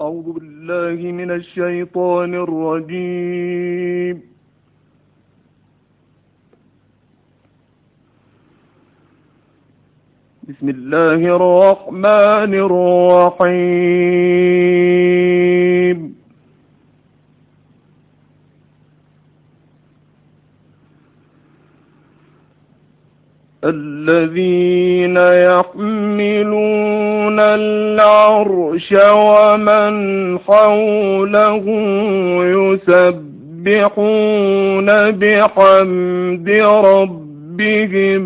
أعوذ بالله من الشيطان الرجيم. بسم الله الرحمن الرحيم. الذين يحملون العرش ومن حوله يسبحون بحمد ربهم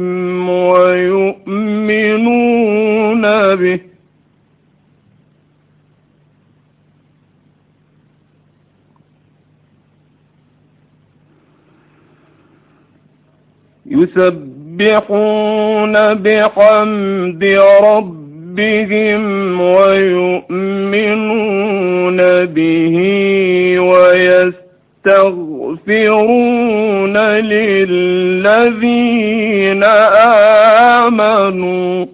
ويؤمنون به. يسبحون بحمد ربهم ويؤمنون به ويستغفرون للذين آمنوا.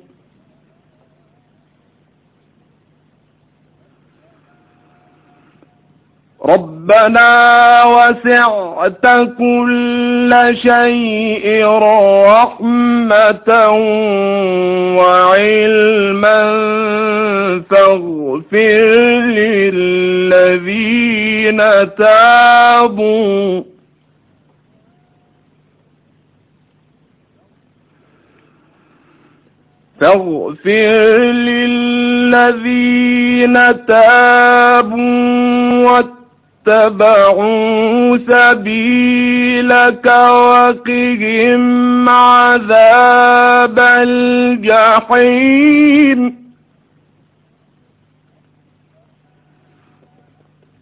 ربنا وسعت كل شيء رحمة فاغفر للذين تابوا. فاغفر للذين تابوا واتبعوا سبيلك وقهم عذاب الجحيم.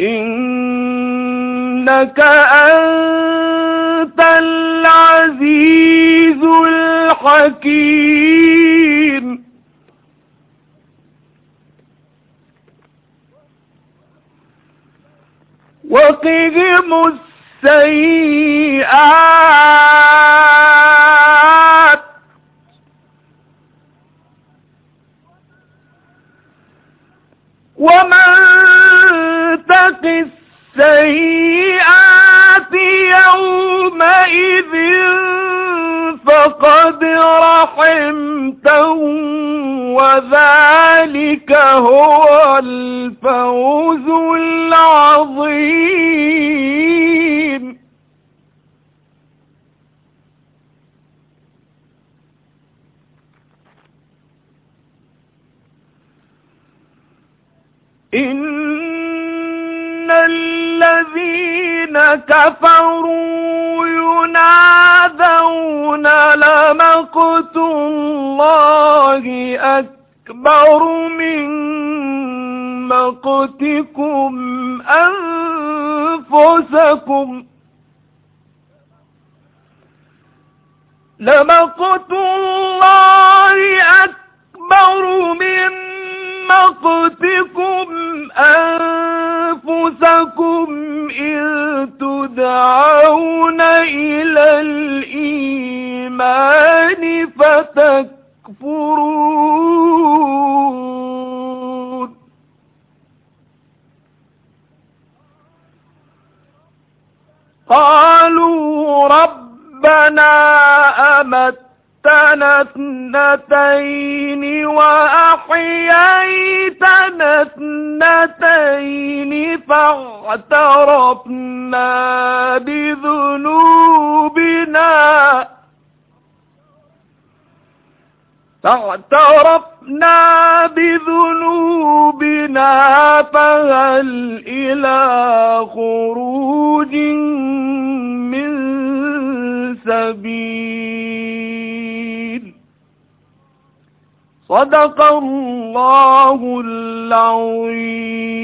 إنك أنت العزيز الحكيم. وقهم السيئات. ومن تق السيئات يومئذ فقد رحمته وذلك هو الفوز العظيم. الذين كفروا ينادون لمقت الله أكبر من مقتكم أنفسكم لمقت الله تدعون إلى الإيمان فتكفرون. قالوا ربنا أمت أمتنا اثنتين وأحييتنا اثنتين فاعترفنا بذنوبنا. فاعترفنا بذنوبنا فهل إلى خروج من سبيل صدق الله العظيم.